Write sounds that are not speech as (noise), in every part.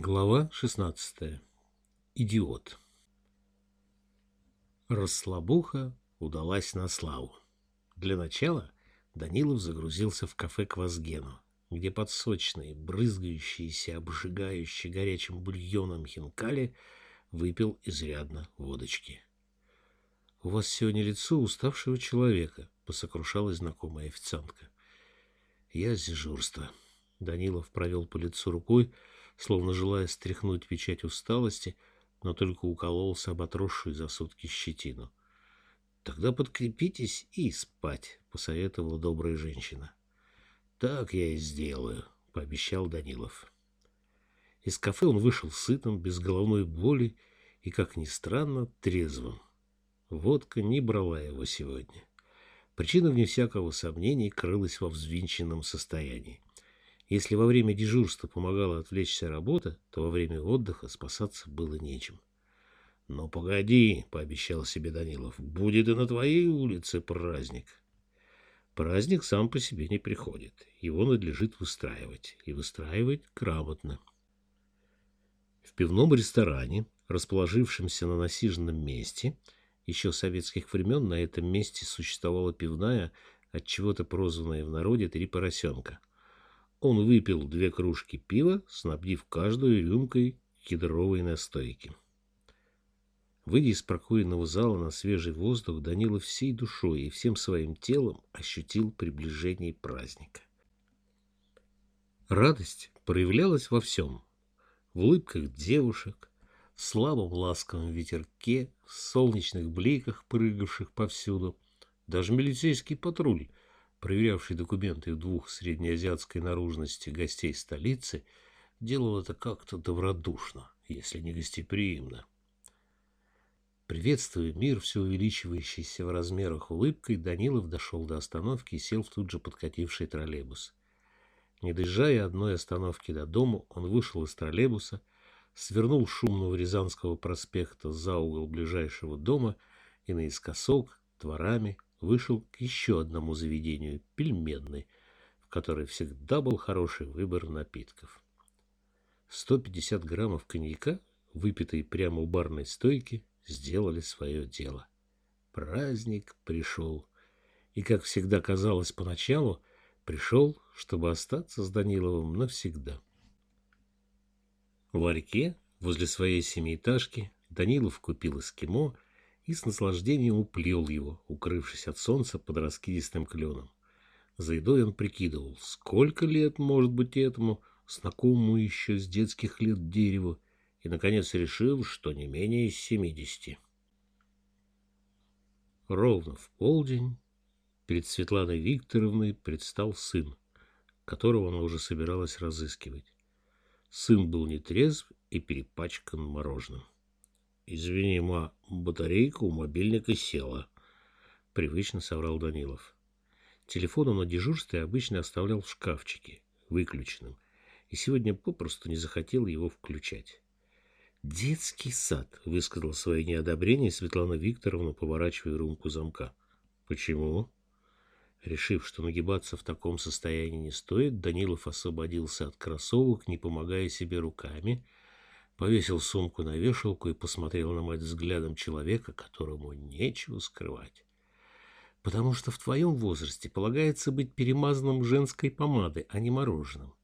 Глава 16. Идиот. Расслабуха удалась на славу. Для начала Данилов загрузился в кафе к Вазгену, где под сочные, брызгающиеся, обжигающие горячим бульоном хинкали выпил изрядно водочки. — У вас сегодня лицо уставшего человека, — посокрушалась знакомая официантка. — Я с дежурства. Данилов провел по лицу рукой, — словно желая стряхнуть печать усталости, но только укололся об отросшую за сутки щетину. — Тогда подкрепитесь и спать, — посоветовала добрая женщина. — Так я и сделаю, — пообещал Данилов. Из кафе он вышел сытым, без головной боли и, как ни странно, трезвым. Водка не брала его сегодня. Причина, вне всякого сомнения, крылась во взвинченном состоянии. Если во время дежурства помогала отвлечься работа, то во время отдыха спасаться было нечем. — Ну, погоди, — пообещал себе Данилов, — будет и на твоей улице праздник. Праздник сам по себе не приходит. Его надлежит выстраивать. И выстраивать грамотно. В пивном ресторане, расположившемся на насиженном месте, еще советских времен на этом месте существовала пивная, от чего-то прозванная в народе «Три поросенка». Он выпил две кружки пива, снабдив каждую рюмкой кедровой настойки. Выйдя из прокуренного зала на свежий воздух, Данила всей душой и всем своим телом ощутил приближение праздника. Радость проявлялась во всем. В улыбках девушек, в слабом ласковом ветерке, в солнечных бликах, прыгавших повсюду. Даже милицейский патруль проверявший документы двух среднеазиатской наружности гостей столицы, делал это как-то добродушно, если не гостеприимно. Приветствуя мир, все увеличивающийся в размерах улыбкой, Данилов дошел до остановки и сел в тут же подкативший троллейбус. Не доезжая одной остановки до дома, он вышел из троллейбуса, свернул шумного Рязанского проспекта за угол ближайшего дома и наискосок, дворами, вышел к еще одному заведению – пельменной, в которой всегда был хороший выбор напитков. 150 граммов коньяка, выпитые прямо у барной стойки, сделали свое дело. Праздник пришел. И, как всегда казалось поначалу, пришел, чтобы остаться с Даниловым навсегда. В ларьке, возле своей семиэтажки, Данилов купил эскимо – и с наслаждением уплел его, укрывшись от солнца под раскидистым кленом. За едой он прикидывал, сколько лет может быть этому, знакомому еще с детских лет дереву, и, наконец, решил, что не менее семидесяти. Ровно в полдень перед Светланой Викторовной предстал сын, которого она уже собиралась разыскивать. Сын был нетрезв и перепачкан мороженым. «Извини, ма, батарейка у мобильника села», — привычно соврал Данилов. Телефон он на дежурстве обычно оставлял в шкафчике, выключенным, и сегодня попросту не захотел его включать. «Детский сад», — высказал свое неодобрение Светлана Викторовна, поворачивая румку замка. «Почему?» Решив, что нагибаться в таком состоянии не стоит, Данилов освободился от кроссовок, не помогая себе руками, — повесил сумку на вешалку и посмотрел на мать взглядом человека, которому нечего скрывать. Потому что в твоем возрасте полагается быть перемазанным женской помадой, а не мороженым.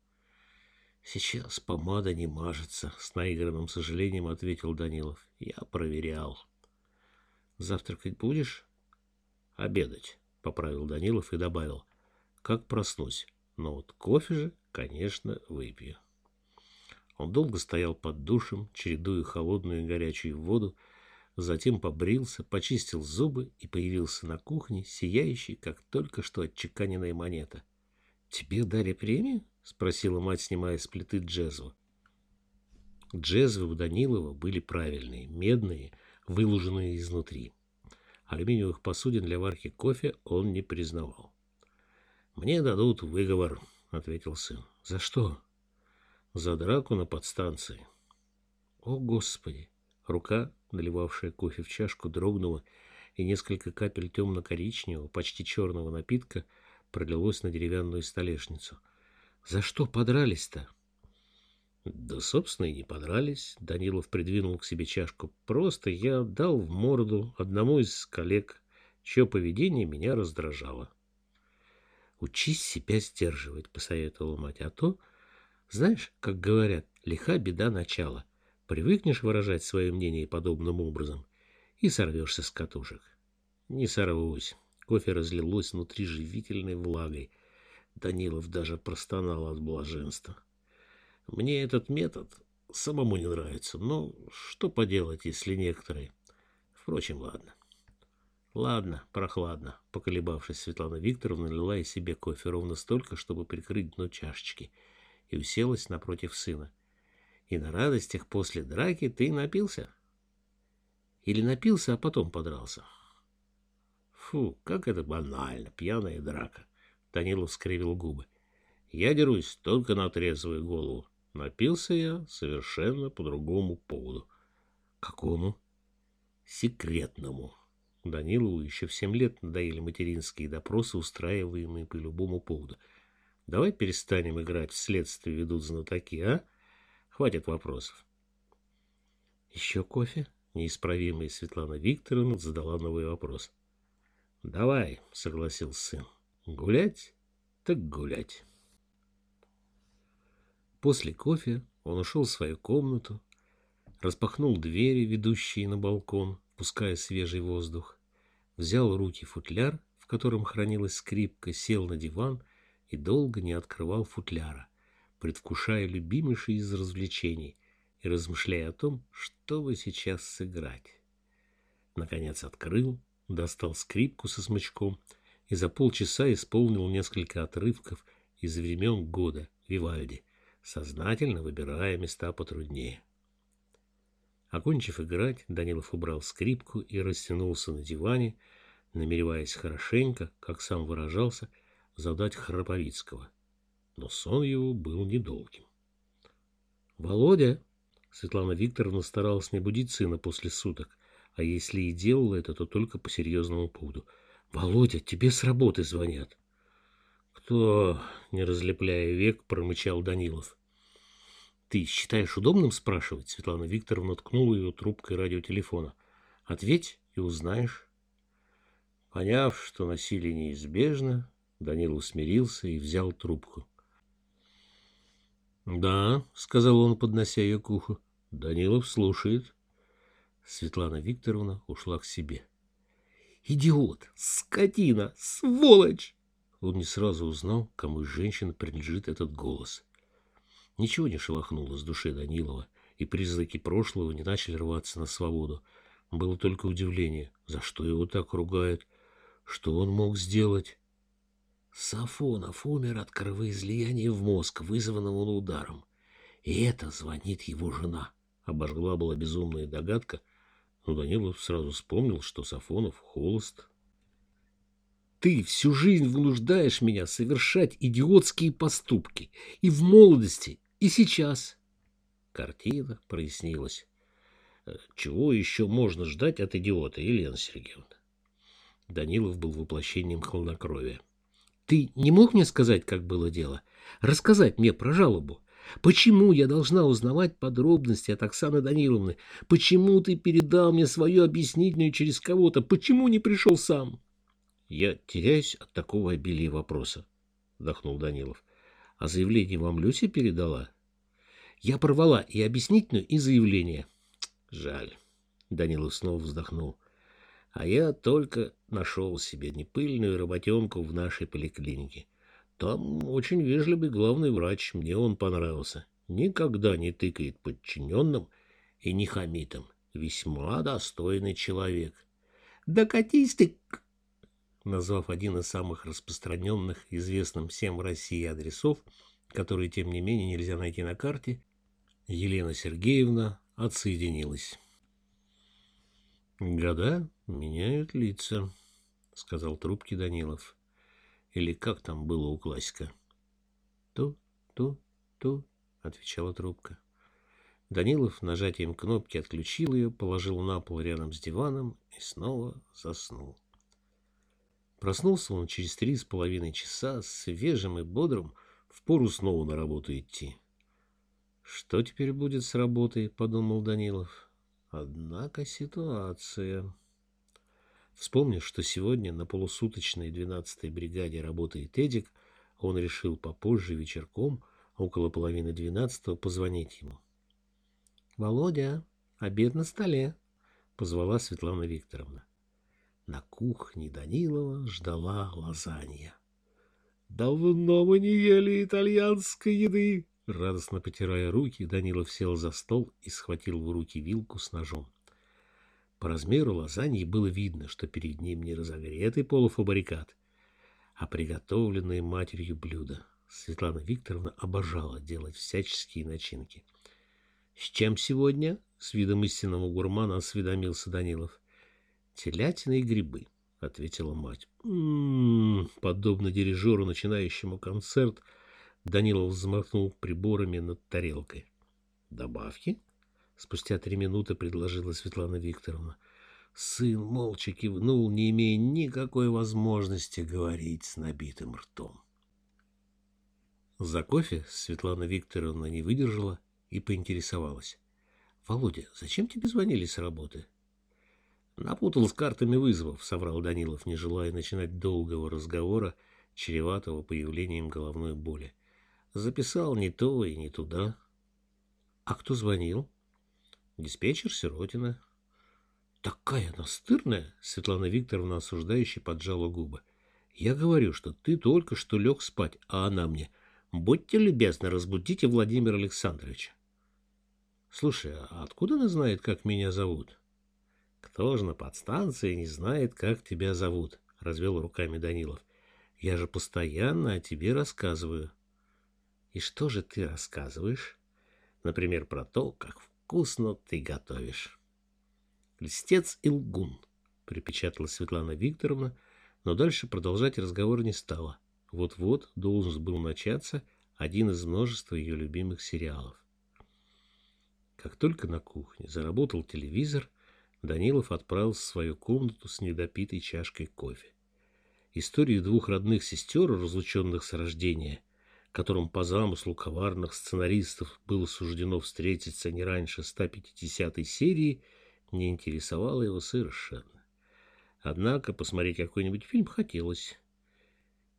Сейчас помада не мажется, с наигранным сожалением ответил Данилов. Я проверял. Завтракать будешь? Обедать, поправил Данилов и добавил. Как проснусь. Но вот кофе же, конечно, выпью. Он долго стоял под душем, чередуя холодную и горячую воду, затем побрился, почистил зубы и появился на кухне, сияющий, как только что отчеканенная монета. — Тебе дали премию? — спросила мать, снимая с плиты джезву. Джезвы у Данилова были правильные, медные, выложенные изнутри. Алюминиевых посудин для варки кофе он не признавал. — Мне дадут выговор, — ответил сын. — За что? За драку на подстанции. О, Господи! Рука, наливавшая кофе в чашку, дрогнула, и несколько капель темно-коричневого, почти черного напитка пролилось на деревянную столешницу. За что подрались-то? Да, собственно, и не подрались. Данилов придвинул к себе чашку. Просто я дал в морду одному из коллег, чье поведение меня раздражало. Учись себя сдерживать, посоветовала мать, а то, знаешь, как говорят, лиха беда начала. Привыкнешь выражать свое мнение подобным образом и сорвешься с катушек. Не сорвусь. Кофе разлилось внутри живительной влагой. Данилов даже простонал от блаженства. Мне этот метод самому не нравится, но что поделать, если некоторые... Впрочем, ладно. Ладно, прохладно. Поколебавшись, Светлана Викторовна налила и себе кофе ровно столько, чтобы прикрыть дно чашечки, и уселась напротив сына. И на радостях после драки ты напился? Или напился, а потом подрался? Фу, как это банально, пьяная драка. Данилов скривил губы. Я дерусь только на трезвую голову. Напился я совершенно по другому поводу. Какому? Секретному. Данилову еще в семь лет надоели материнские допросы, устраиваемые по любому поводу. Давай перестанем играть в следствие ведут знатоки, а? Хватит вопросов. Еще кофе? Неисправимая Светлана Викторовна задала новый вопрос. Давай, согласился сын. Гулять? Так гулять. После кофе он ушел в свою комнату, распахнул двери, ведущие на балкон, пуская свежий воздух, взял руки футляр, в котором хранилась скрипка, сел на диван и долго не открывал футляра, предвкушая любимейший из развлечений и размышляя о том, что бы сейчас сыграть. Наконец открыл, достал скрипку со смычком и за полчаса исполнил несколько отрывков из времен года Вивальди — сознательно выбирая места потруднее. Окончив играть, Данилов убрал скрипку и растянулся на диване, намереваясь хорошенько, как сам выражался, задать Храповицкого. Но сон его был недолгим. «Володя!» Светлана Викторовна старалась не будить сына после суток, а если и делала это, то только по серьезному поводу. «Володя, тебе с работы звонят!» «Кто?» — не разлепляя век, промычал Данилов. «Ты считаешь удобным спрашивать?» Светлана Викторовна ткнула ее трубкой радиотелефона. «Ответь и узнаешь». Поняв, что насилие неизбежно, Данил усмирился и взял трубку. «Да», — сказал он, поднося ее к уху. «Данилов слушает». Светлана Викторовна ушла к себе. «Идиот! Скотина! Сволочь!» Он не сразу узнал, кому из женщин принадлежит этот голос. Ничего не шелохнуло с души Данилова, и призраки прошлого не начали рваться на свободу. Было только удивление, за что его так ругают, что он мог сделать. Сафонов умер от кровоизлияния в мозг, вызванного ударом. И это звонит его жена. Обожгла была безумная догадка, но Данилов сразу вспомнил, что Сафонов холост, ты всю жизнь вынуждаешь меня совершать идиотские поступки. И в молодости, и сейчас. Картина прояснилась. Чего еще можно ждать от идиота, Елена Сергеевна? Данилов был воплощением хладнокровия. Ты не мог мне сказать, как было дело? Рассказать мне про жалобу? Почему я должна узнавать подробности от Оксаны Даниловны? Почему ты передал мне свою объяснительную через кого-то? Почему не пришел сам? Я теряюсь от такого обилия вопроса, вздохнул Данилов. А заявление вам Люся передала? Я порвала и объяснительную, и заявление. Жаль. Данилов снова вздохнул. А я только нашел себе непыльную работенку в нашей поликлинике. Там очень вежливый главный врач, мне он понравился. Никогда не тыкает подчиненным и не хамит им. Весьма достойный человек. Да ты назвав один из самых распространенных, известным всем в России адресов, которые, тем не менее, нельзя найти на карте, Елена Сергеевна отсоединилась. «Года меняют лица», — сказал трубки Данилов. «Или как там было у классика?» «Ту, ту, ту», — отвечала трубка. Данилов нажатием кнопки отключил ее, положил на пол рядом с диваном и снова заснул. Проснулся он через три с половиной часа, свежим и бодрым, впору снова на работу идти. Что теперь будет с работой, подумал Данилов. Однако ситуация... Вспомнив, что сегодня на полусуточной 12-й бригаде работает Эдик, он решил попозже вечерком, около половины двенадцатого, позвонить ему. «Володя, обед на столе», — позвала Светлана Викторовна. На кухне Данилова ждала лазанья. «Давно мы не ели итальянской еды!» Радостно потирая руки, Данилов сел за стол и схватил в руки вилку с ножом. По размеру лазаньи было видно, что перед ним не разогретый полуфабрикат, а приготовленное матерью блюдо. Светлана Викторовна обожала делать всяческие начинки. — С чем сегодня? — с видом истинного гурмана осведомился Данилов. — Телятина и грибы, — ответила мать. «М-м-м», подобно дирижеру, начинающему концерт, Данилов взмахнул приборами над тарелкой. «Добавки?» — спустя три минуты предложила Светлана Викторовна. Сын молча кивнул, не имея никакой возможности говорить с набитым ртом. За кофе Светлана Викторовна не выдержала и поинтересовалась. — Володя, зачем тебе звонили с работы? — Напутал с картами вызовов, — соврал Данилов, не желая начинать долгого разговора, чреватого появлением головной боли. Записал не то и не туда. — А кто звонил? — Диспетчер Сиротина. Такая настырная, Светлана Викторовна осуждающе поджала губы. Я говорю, что ты только что лег спать, а она мне. Будьте любезны, разбудите Владимира Александровича. Слушай, а откуда она знает, как меня зовут? Кто же на подстанции не знает, как тебя зовут? Развел руками Данилов. Я же постоянно о тебе рассказываю. И что же ты рассказываешь? Например, про то, как вкусно ты готовишь. Льстец и лгун, припечатала Светлана Викторовна, но дальше продолжать разговор не стала. Вот-вот должен был начаться один из множества ее любимых сериалов. Как только на кухне заработал телевизор, Данилов отправился в свою комнату с недопитой чашкой кофе. Историю двух родных сестер, разлученных с рождения, которым по замыслу коварных сценаристов было суждено встретиться не раньше 150-й серии, не интересовало его совершенно. Однако посмотреть какой-нибудь фильм хотелось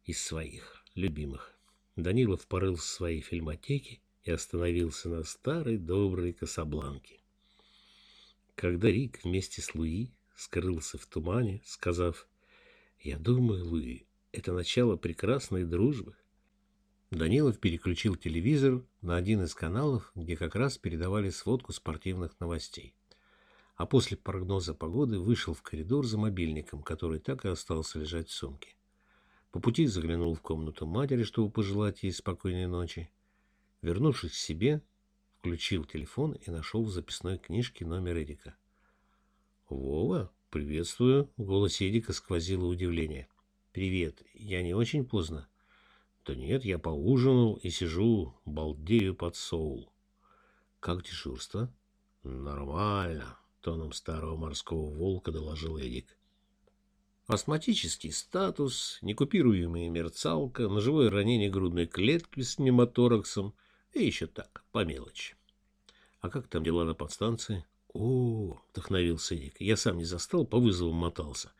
из своих любимых. Данилов порылся в своей фильмотеке и остановился на старой доброй Касабланке. Когда Рик вместе с Луи скрылся в тумане, сказав «Я думаю, Луи, это начало прекрасной дружбы», Данилов переключил телевизор на один из каналов, где как раз передавали сводку спортивных новостей а после прогноза погоды вышел в коридор за мобильником, который так и остался лежать в сумке. По пути заглянул в комнату матери, чтобы пожелать ей спокойной ночи. Вернувшись к себе, включил телефон и нашел в записной книжке номер Эдика. «Вова, приветствую!» — в голосе Эдика сквозило удивление. «Привет, я не очень поздно?» «Да нет, я поужинал и сижу, балдею под соул». «Как дежурство?» «Нормально», тоном старого морского волка доложил Эдик. Астматический статус, некупируемая мерцалка, ножевое ранение грудной клетки с пневмотораксом и еще так, по мелочи. А как там дела на подстанции? О, вдохновился Эдик. Я сам не застал, по вызову мотался.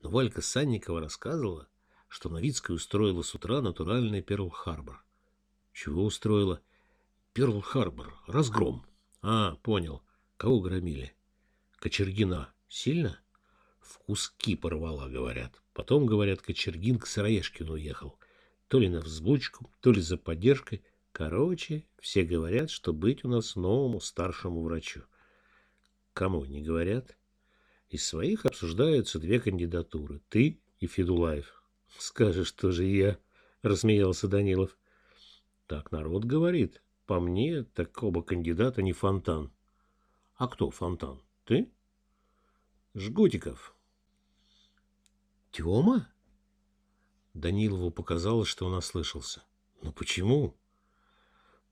Но Валька Санникова рассказывала, что Новицкая устроила с утра натуральный Перл-Харбор. Чего устроила? Перл-Харбор. Разгром. А, понял. Кого громили? Кочергина сильно? В куски порвала, говорят. Потом, говорят, Кочергин к Сыроежкину уехал. То ли на взбучку, то ли за поддержкой. Короче, все говорят, что быть у нас новому старшему врачу. Кому не говорят? Из своих обсуждаются две кандидатуры. Ты и Федулаев. Скажешь, что же я, рассмеялся Данилов. Так народ говорит. По мне, так оба кандидата не фонтан. А кто фонтан? Ты? Жгутиков. Тёма? Данилову показалось, что он ослышался. Но почему?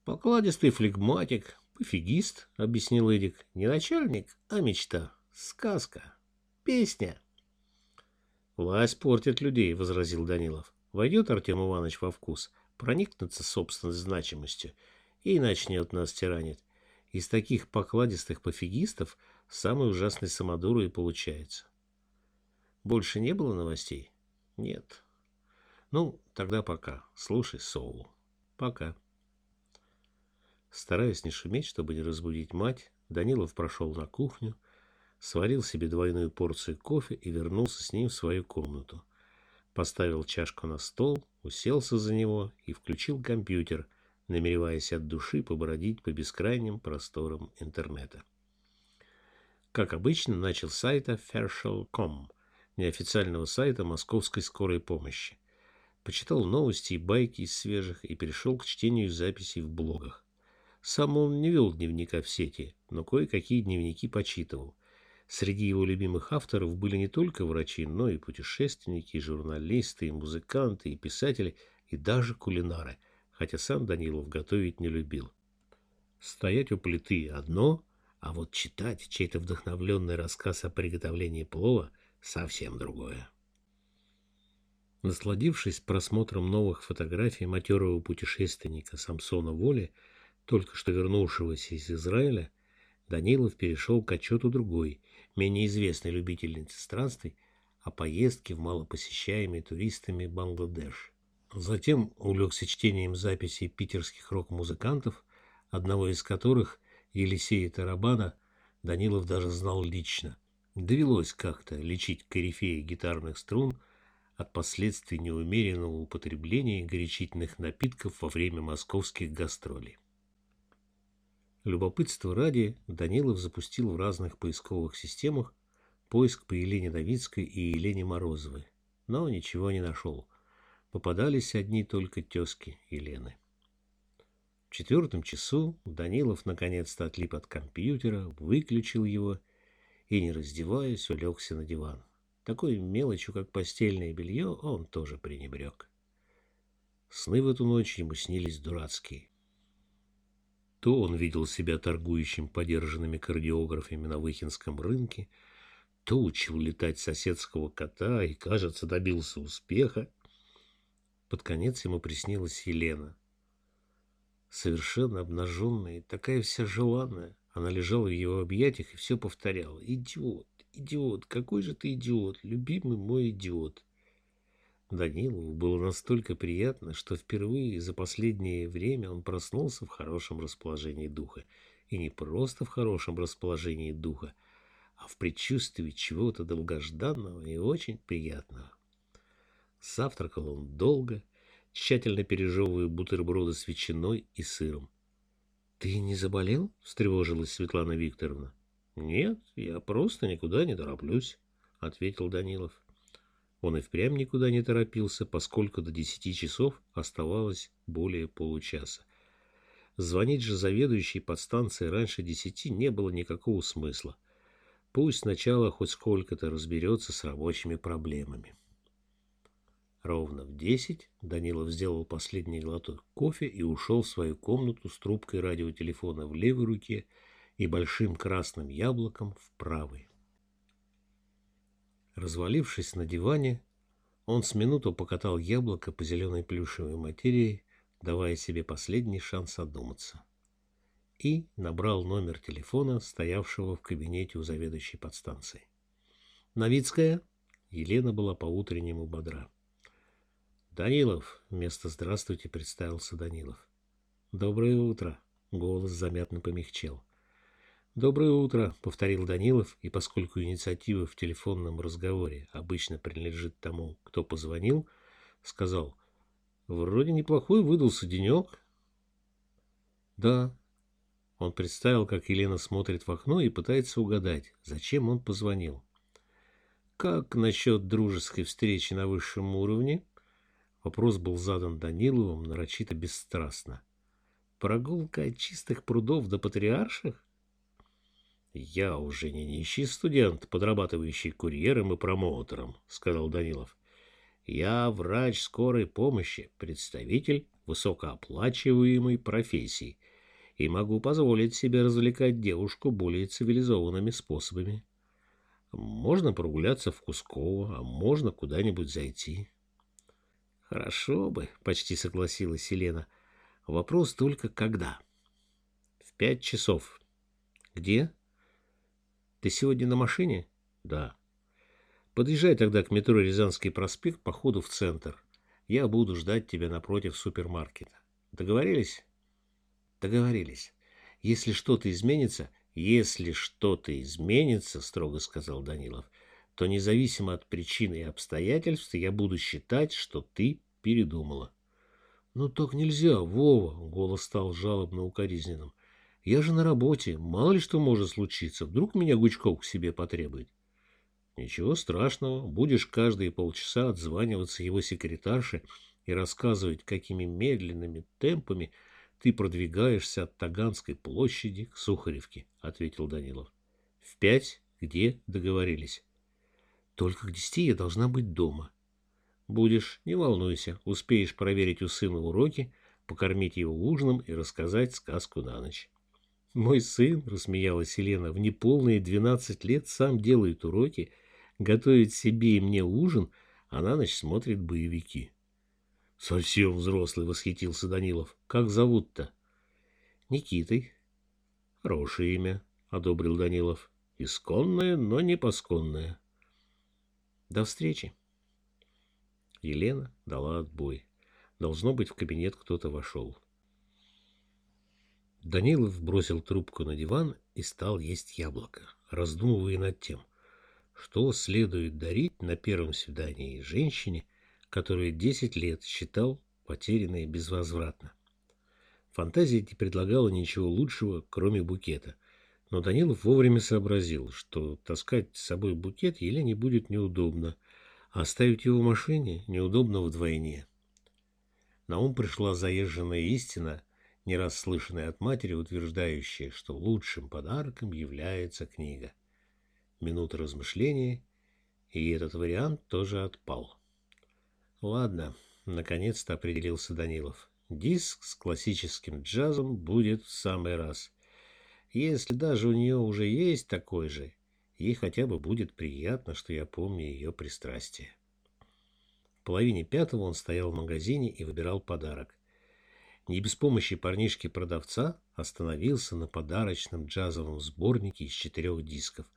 Покладистый флегматик, пофигист, объяснил Эдик. Не начальник, а мечта. Сказка. Песня. Власть портит людей, возразил Данилов. Войдет Артем Иванович во вкус, проникнется собственной значимостью и начнет нас тиранить. Из таких покладистых пофигистов самый ужасный самодуру и получается. Больше не было новостей? Нет. Ну, тогда пока. Слушай, Соул. Пока. Стараясь не шуметь, чтобы не разбудить мать, Данилов прошел на кухню, сварил себе двойную порцию кофе и вернулся с ним в свою комнату. Поставил чашку на стол, уселся за него и включил компьютер, намереваясь от души побродить по бескрайним просторам интернета. Как обычно, начал с сайта Fairshell.com, неофициального сайта Московской скорой помощи. Почитал новости и байки из свежих и перешел к чтению записей в блогах. Сам он не вел дневника в сети, но кое-какие дневники почитывал. Среди его любимых авторов были не только врачи, но и путешественники, и журналисты, и музыканты, и писатели, и даже кулинары, хотя сам Данилов готовить не любил. Стоять у плиты одно, а вот читать чей-то вдохновленный рассказ о приготовлении плова – совсем другое. Насладившись просмотром новых фотографий матерого путешественника Самсона Воли, только что вернувшегося из Израиля, Данилов перешел к отчету другой, менее известной любительницы странствий, о поездке в малопосещаемый туристами Бангладеш. Затем улегся чтением записей питерских рок-музыкантов, одного из которых, Елисея Тарабана, Данилов даже знал лично. Довелось как-то лечить корифеи гитарных струн от последствий неумеренного употребления горячительных напитков во время московских гастролей. Любопытство ради Данилов запустил в разных поисковых системах поиск по Елене Давидской и Елене Морозовой, но ничего не нашел. Попадались одни только тезки Елены. В четвертом часу Данилов наконец-то отлип от компьютера, выключил его и, не раздеваясь, улегся на диван. Такой мелочью, как постельное белье, он тоже пренебрег. Сны в эту ночь ему снились дурацкие. То он видел себя торгующим подержанными кардиографами на Выхинском рынке, то учил летать соседского кота и, кажется, добился успеха. Под конец ему приснилась Елена. Совершенно обнаженная, такая вся желанная. Она лежала в его объятиях и все повторяла. «Идиот, идиот, какой же ты идиот, любимый мой идиот!» Данилову было настолько приятно, что впервые за последнее время он проснулся в хорошем расположении духа. И не просто в хорошем расположении духа, а в предчувствии чего-то долгожданного и очень приятного. Завтракал он долго, тщательно пережевывая бутерброды с ветчиной и сыром. — Ты не заболел? — встревожилась Светлана Викторовна. — Нет, я просто никуда не тороплюсь, — ответил Данилов. Он и впрямь никуда не торопился, поскольку до десяти часов оставалось более получаса. Звонить же заведующей подстанции раньше десяти не было никакого смысла. Пусть сначала хоть сколько-то разберется с рабочими проблемами. Ровно в десять Данилов сделал последний глоток кофе и ушел в свою комнату с трубкой радиотелефона в левой руке и большим красным яблоком в правой. Развалившись на диване, он с минуту покатал яблоко по зеленой плюшевой материи, давая себе последний шанс одуматься. И набрал номер телефона, стоявшего в кабинете у заведующей подстанции. «Новицкая?» Елена была по-утреннему бодра. «Данилов!» — вместо «здравствуйте» представился Данилов. «Доброе утро!» — голос заметно помягчел. «Доброе утро», — повторил Данилов, и поскольку инициатива в телефонном разговоре обычно принадлежит тому, кто позвонил, сказал, «Вроде неплохой выдался денек». «Да». Он представил, как Елена смотрит в окно и пытается угадать, зачем он позвонил. «Как насчет дружеской встречи на высшем уровне?» Вопрос был задан Даниловым нарочито бесстрастно. «Прогулка от чистых прудов до патриарших?» «Я уже не нищий студент, подрабатывающий курьером и промоутером», — сказал Данилов. «Я врач скорой помощи, представитель высокооплачиваемой профессии, и могу позволить себе развлекать девушку более цивилизованными способами. Можно прогуляться в Кусково, а можно куда-нибудь зайти». «Хорошо бы», — почти согласилась Елена. «Вопрос только когда». В пять часов. Где? Ты сегодня на машине? Да. Подъезжай тогда к метро Рязанский проспект по ходу в центр. Я буду ждать тебя напротив супермаркета. Договорились? Договорились. Если что-то изменится, если что-то изменится, строго сказал Данилов, то независимо от причины и обстоятельств я буду считать, что ты передумала. Ну так нельзя, Вова, голос стал жалобно укоризненным. Я же на работе, мало ли что может случиться, вдруг меня Гучков к себе потребует. Ничего страшного, будешь каждые полчаса отзваниваться его секретарше и рассказывать, какими медленными темпами ты продвигаешься от Таганской площади к Сухаревке, — ответил Данилов. — В пять? Где? Договорились. — Только к десяти я должна быть дома. — Будешь, не волнуйся, успеешь проверить у сына уроки, покормить его ужином и рассказать сказку на ночь. Мой сын, — рассмеялась Елена, — в неполные двенадцать лет сам делает уроки — готовит себе и мне ужин, а на ночь смотрит боевики. — Совсем взрослый, — восхитился Данилов. — Как зовут-то? — Никитой. — Хорошее имя, — одобрил Данилов. — Исконное, но не посконное. — До встречи. Елена дала отбой. Должно быть, в кабинет кто-то вошел. Данилов бросил трубку на диван и стал есть яблоко, раздумывая над тем, что следует дарить на первом свидании женщине, которую 10 лет считал потерянной безвозвратно. Фантазия не предлагала ничего лучшего, кроме букета. Но Данилов вовремя сообразил, что таскать с собой букет Елене будет неудобно, а оставить его в машине неудобно вдвойне. На ум пришла заезженная истина, не раз слышанная от матери, утверждающая, что лучшим подарком является книга минуты размышления, и этот вариант тоже отпал. Ладно, наконец-то определился Данилов. Диск с классическим джазом будет в самый раз. Если даже у нее уже есть такой же, ей хотя бы будет приятно, что я помню ее пристрастие. В половине пятого он стоял в магазине и выбирал подарок. Не без помощи парнишки-продавца остановился на подарочном джазовом сборнике из четырех дисков –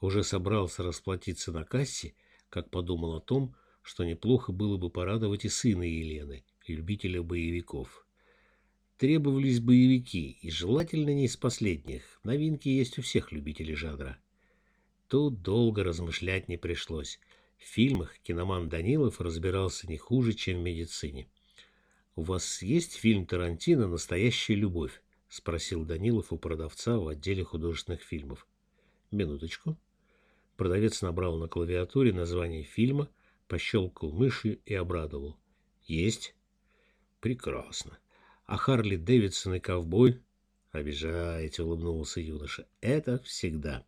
уже собрался расплатиться на кассе, как подумал о том, что неплохо было бы порадовать и сына Елены, любителя боевиков. Требовались боевики, и желательно не из последних. Новинки есть у всех любителей жанра. Тут долго размышлять не пришлось. В фильмах киноман Данилов разбирался не хуже, чем в медицине. «У вас есть фильм Тарантино «Настоящая любовь»?» — спросил Данилов у продавца в отделе художественных фильмов. «Минуточку», Продавец набрал на клавиатуре название фильма, пощелкал мышью и обрадовал. «Есть?» «Прекрасно. А Харли Дэвидсон и ковбой?» «Обижаете», — улыбнулся юноша. «Это всегда».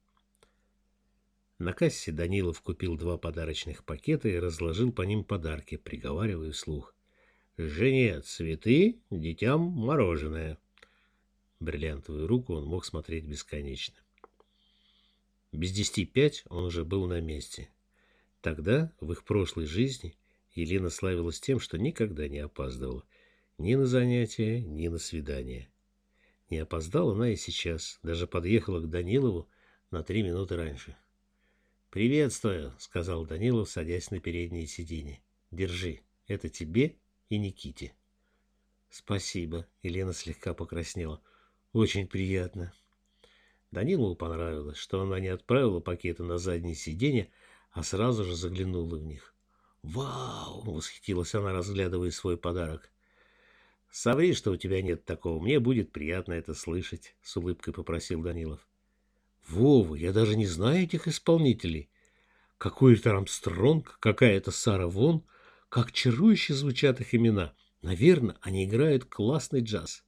На кассе Данилов купил два подарочных пакета и разложил по ним подарки, приговаривая вслух. «Жене цветы, детям мороженое». Бриллиантовую руку он мог смотреть бесконечно. Без десяти пять он уже был на месте. Тогда, в их прошлой жизни, Елена славилась тем, что никогда не опаздывала. Ни на занятия, ни на свидание. Не опоздала она и сейчас, даже подъехала к Данилову на три минуты раньше. «Приветствую», — сказал Данилов, садясь на переднее сиденье. «Держи, это тебе и Никите». «Спасибо», — Елена слегка покраснела. «Очень приятно». Данилову понравилось, что она не отправила пакеты на заднее сиденье, а сразу же заглянула в них. «Вау!» — восхитилась она, разглядывая свой подарок. «Соври, что у тебя нет такого. Мне будет приятно это слышать», — с улыбкой попросил Данилов. «Вова, я даже не знаю этих исполнителей. Какой-то Армстронг, какая-то Сара Вон. Как чарующе звучат их имена. Наверное, они играют классный джаз».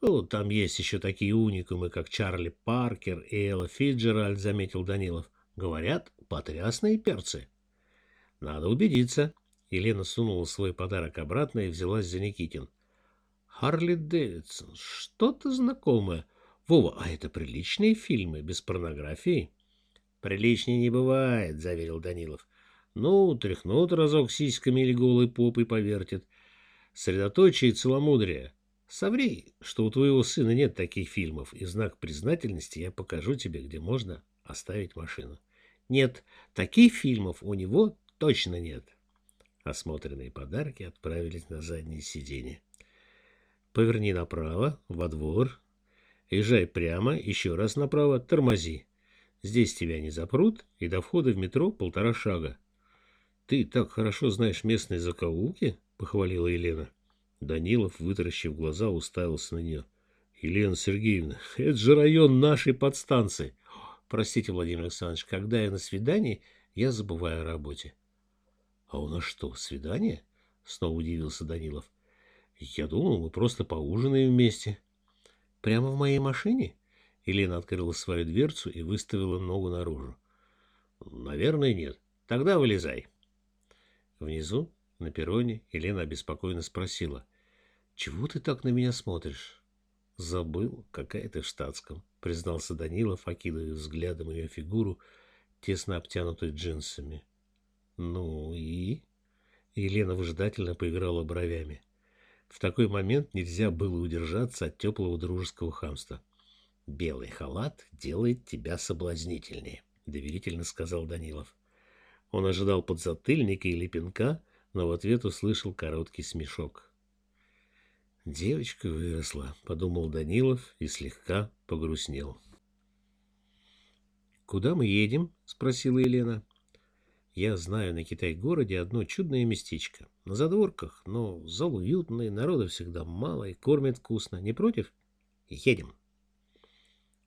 Ну, там есть еще такие уникумы, как Чарли Паркер и Элла Фиджеральд, заметил Данилов. Говорят, потрясные перцы. Надо убедиться. Елена сунула свой подарок обратно и взялась за Никитин. Харли Дэвидсон, что-то знакомое. Вова, а это приличные фильмы, без порнографии? Приличнее не бывает, заверил Данилов. Ну, тряхнут разок сиськами или голой попой повертит. Средоточие и целомудрие. Соври, что у твоего сына нет таких фильмов, и знак признательности я покажу тебе, где можно оставить машину. Нет, таких фильмов у него точно нет. Осмотренные подарки отправились на заднее сиденье. Поверни направо, во двор. Езжай прямо, еще раз направо, тормози. Здесь тебя не запрут, и до входа в метро полтора шага. — Ты так хорошо знаешь местные закоулки? — похвалила Елена. Данилов, вытаращив глаза, уставился на нее. — Елена Сергеевна, это же район нашей подстанции. (gasps) Простите, Владимир Александрович, когда я на свидании, я забываю о работе. — А у нас что, свидание? — снова удивился Данилов. — Я думал, мы просто поужинаем вместе. — Прямо в моей машине? Елена открыла свою дверцу и выставила ногу наружу. — Наверное, нет. Тогда вылезай. Внизу, на перроне, Елена обеспокоенно спросила. — Чего ты так на меня смотришь? — Забыл, какая ты в штатском, — признался Данилов, окидывая взглядом ее фигуру, тесно обтянутой джинсами. — Ну и? Елена выжидательно поиграла бровями. В такой момент нельзя было удержаться от теплого дружеского хамства. — Белый халат делает тебя соблазнительнее, — доверительно сказал Данилов. Он ожидал подзатыльника или пинка, но в ответ услышал короткий смешок. «Девочка выросла», — подумал Данилов и слегка погрустнел. «Куда мы едем?» — спросила Елена. «Я знаю на Китай-городе одно чудное местечко. На задворках, но зал уютный, народа всегда мало и кормят вкусно. Не против? Едем».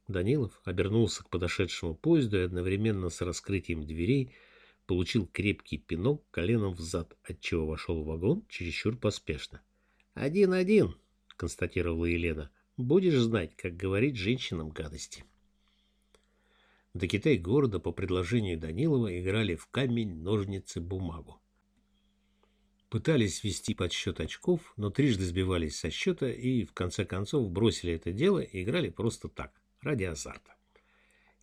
Данилов обернулся к подошедшему поезду и одновременно с раскрытием дверей — получил крепкий пинок коленом в зад, отчего вошел в вагон чересчур поспешно. «Один-один», — констатировала Елена. «Будешь знать, как говорить женщинам гадости». До Китай города по предложению Данилова играли в камень, ножницы, бумагу. Пытались ввести подсчет очков, но трижды сбивались со счета и, в конце концов, бросили это дело и играли просто так, ради азарта.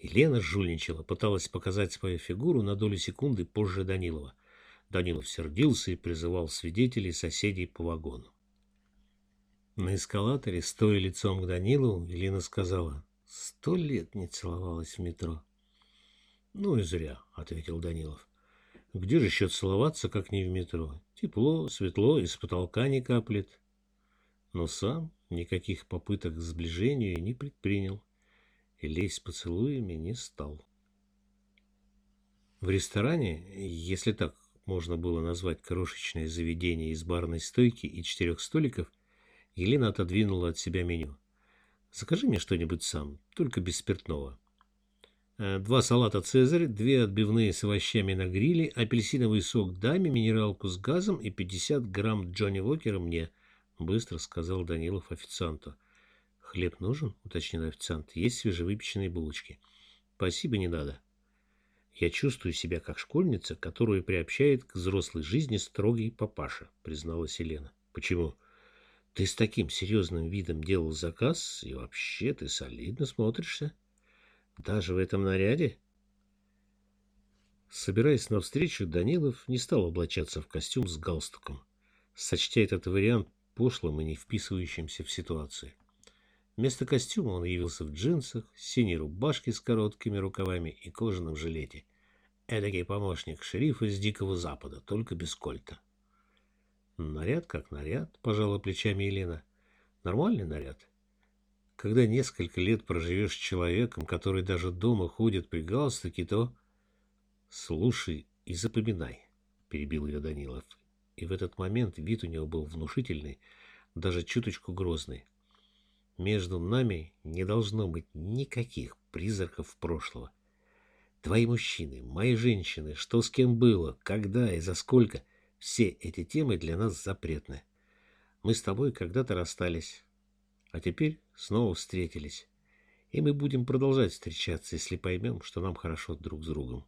Елена жульничала, пыталась показать свою фигуру на долю секунды позже Данилова. Данилов сердился и призывал свидетелей соседей по вагону. На эскалаторе, стоя лицом к Данилову, Елена сказала, «Сто лет не целовалась в метро». «Ну и зря», — ответил Данилов. «Где же еще целоваться, как не в метро? Тепло, светло, из потолка не каплет». Но сам никаких попыток к сближению не предпринял и лезть поцелуями не стал. В ресторане, если так можно было назвать крошечное заведение из барной стойки и четырех столиков, Елена отодвинула от себя меню. «Закажи мне что-нибудь сам, только без спиртного». Э, два салата «Цезарь», две отбивные с овощами на гриле, апельсиновый сок даме, минералку с газом и 50 грамм Джонни Уокера мне, — быстро сказал Данилов официанту. «Хлеб нужен?» — уточнил официант. «Есть свежевыпеченные булочки». «Спасибо, не надо». «Я чувствую себя как школьница, которую приобщает к взрослой жизни строгий папаша», — призналась Елена. «Почему?» «Ты с таким серьезным видом делал заказ, и вообще ты солидно смотришься. Даже в этом наряде?» Собираясь навстречу, Данилов не стал облачаться в костюм с галстуком, сочтя этот вариант пошлым и не вписывающимся в ситуацию. Вместо костюма он явился в джинсах, синей рубашке с короткими рукавами и кожаном жилете. Эдакий помощник шерифа из Дикого Запада, только без кольта. Наряд как наряд, пожала плечами Елена. Нормальный наряд. Когда несколько лет проживешь с человеком, который даже дома ходит при галстуке, то... Слушай и запоминай, перебил ее Данилов. И в этот момент вид у него был внушительный, даже чуточку грозный. Между нами не должно быть никаких призраков прошлого. Твои мужчины, мои женщины, что с кем было, когда и за сколько, все эти темы для нас запретны. Мы с тобой когда-то расстались, а теперь снова встретились. И мы будем продолжать встречаться, если поймем, что нам хорошо друг с другом.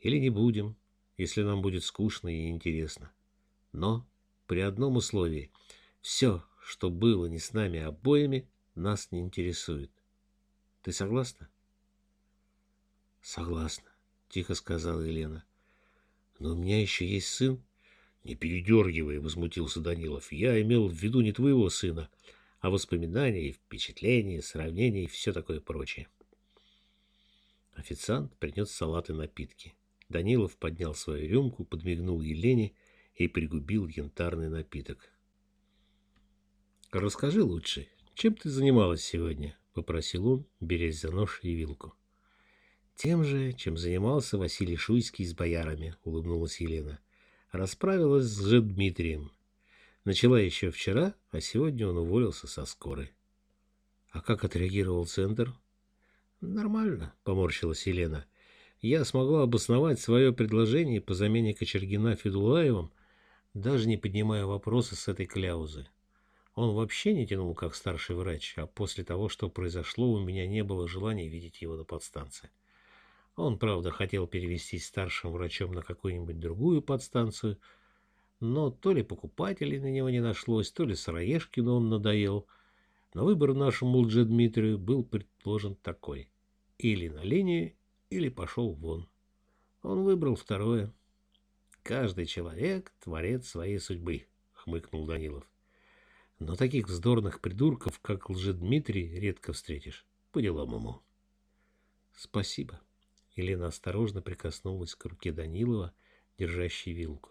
Или не будем, если нам будет скучно и интересно. Но при одном условии. Все, что было не с нами обоими, нас не интересует. Ты согласна? Согласна, тихо сказала Елена. Но у меня еще есть сын. Не передергивай, возмутился Данилов. Я имел в виду не твоего сына, а воспоминания впечатления, сравнения и все такое прочее. Официант принес салат и напитки. Данилов поднял свою рюмку, подмигнул Елене и пригубил янтарный напиток. «Расскажи лучше, чем ты занималась сегодня?» — попросил он, берясь за нож и вилку. «Тем же, чем занимался Василий Шуйский с боярами», — улыбнулась Елена. «Расправилась с Дмитрием. Начала еще вчера, а сегодня он уволился со скорой». «А как отреагировал центр?» «Нормально», — поморщилась Елена. «Я смогла обосновать свое предложение по замене Кочергина Федулаевым, даже не поднимая вопроса с этой кляузы. Он вообще не тянул как старший врач, а после того, что произошло, у меня не было желания видеть его на подстанции. Он, правда, хотел перевестись старшим врачом на какую-нибудь другую подстанцию, но то ли покупателей на него не нашлось, то ли Сыроежкину он надоел. Но выбор нашему Лже Дмитрию был предложен такой. Или на линию, или пошел вон. Он выбрал второе. «Каждый человек — творец своей судьбы», — хмыкнул Данилов. Но таких вздорных придурков, как Лжедмитрий, редко встретишь. По делам ему. Спасибо. Елена осторожно прикоснулась к руке Данилова, держащей вилку.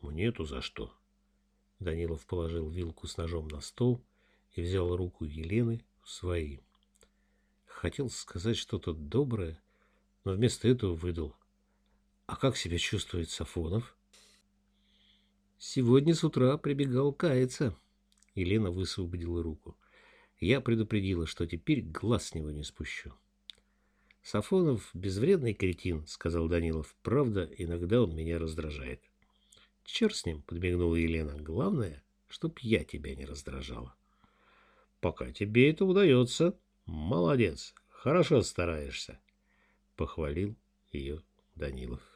Мне-то за что? Данилов положил вилку с ножом на стол и взял руку Елены в свои. Хотел сказать что-то доброе, но вместо этого выдал. А как себя чувствует Сафонов? Сегодня с утра прибегал каяться. Елена высвободила руку. Я предупредила, что теперь глаз с него не спущу. Сафонов безвредный кретин, сказал Данилов. Правда, иногда он меня раздражает. Черт с ним, подмигнула Елена. Главное, чтоб я тебя не раздражала. Пока тебе это удается. Молодец, хорошо стараешься, похвалил ее Данилов.